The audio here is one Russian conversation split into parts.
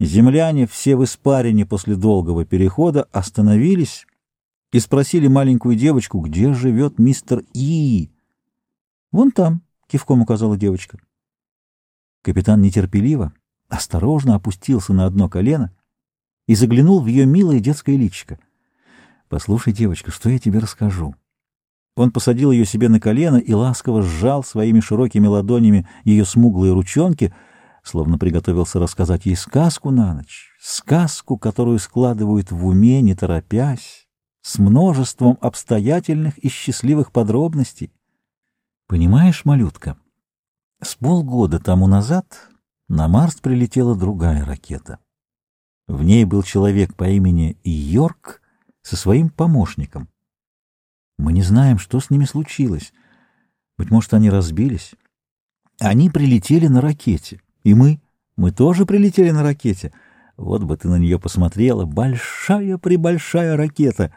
Земляне, все в испарине после долгого перехода, остановились и спросили маленькую девочку, где живет мистер И. «Вон там», — кивком указала девочка. Капитан нетерпеливо, осторожно опустился на одно колено и заглянул в ее милое детское личико. «Послушай, девочка, что я тебе расскажу?» Он посадил ее себе на колено и ласково сжал своими широкими ладонями ее смуглые ручонки, словно приготовился рассказать ей сказку на ночь, сказку, которую складывают в уме, не торопясь, с множеством обстоятельных и счастливых подробностей. Понимаешь, малютка, с полгода тому назад на Марс прилетела другая ракета. В ней был человек по имени Йорк со своим помощником. Мы не знаем, что с ними случилось. Быть может, они разбились. Они прилетели на ракете. И мы? Мы тоже прилетели на ракете. Вот бы ты на нее посмотрела. Большая-пребольшая ракета.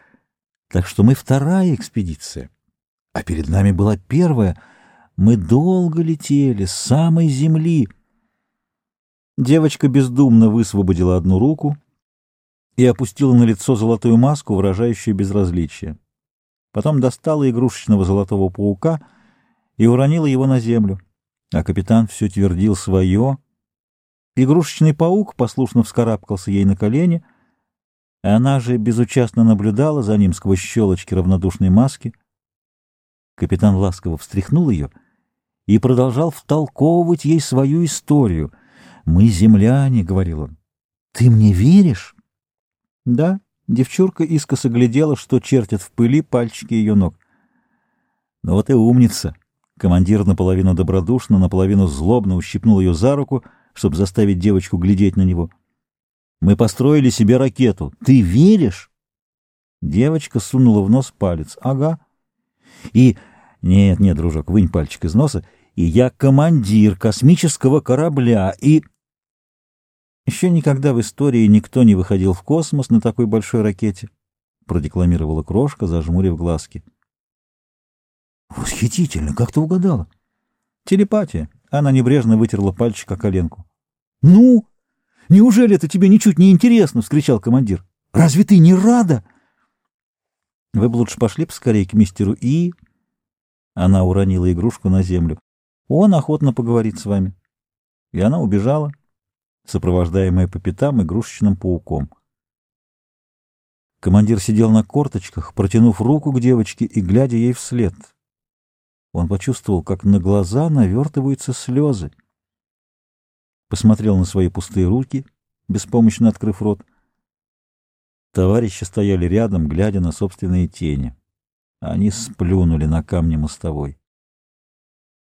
Так что мы вторая экспедиция. А перед нами была первая. Мы долго летели, с самой земли. Девочка бездумно высвободила одну руку и опустила на лицо золотую маску, выражающую безразличие. Потом достала игрушечного золотого паука и уронила его на землю. А капитан все твердил свое. Игрушечный паук послушно вскарабкался ей на колени, и она же безучастно наблюдала за ним сквозь щелочки равнодушной маски. Капитан ласково встряхнул ее и продолжал втолковывать ей свою историю. «Мы земляне», — говорил он. «Ты мне веришь?» «Да», Девчурка искоса глядела, что чертят в пыли пальчики ее ног. «Ну вот и умница!» Командир наполовину добродушно, наполовину злобно ущипнул ее за руку, чтобы заставить девочку глядеть на него. «Мы построили себе ракету. Ты веришь?» Девочка сунула в нос палец. «Ага». «И...» «Нет, нет, дружок, вынь пальчик из носа. И я командир космического корабля, и...» Еще никогда в истории никто не выходил в космос на такой большой ракете, продекламировала крошка, зажмурив глазки. Восхитительно, как ты угадала? Телепатия. Она небрежно вытерла пальчик о коленку. Ну, неужели это тебе ничуть не интересно? вскричал командир. Разве ты не рада? Вы бы лучше пошли поскорее к мистеру И. Она уронила игрушку на землю. Он охотно поговорит с вами. И она убежала сопровождаемая по пятам игрушечным пауком. Командир сидел на корточках, протянув руку к девочке и глядя ей вслед. Он почувствовал, как на глаза навертываются слезы. Посмотрел на свои пустые руки, беспомощно открыв рот. Товарищи стояли рядом, глядя на собственные тени. Они сплюнули на камне мостовой.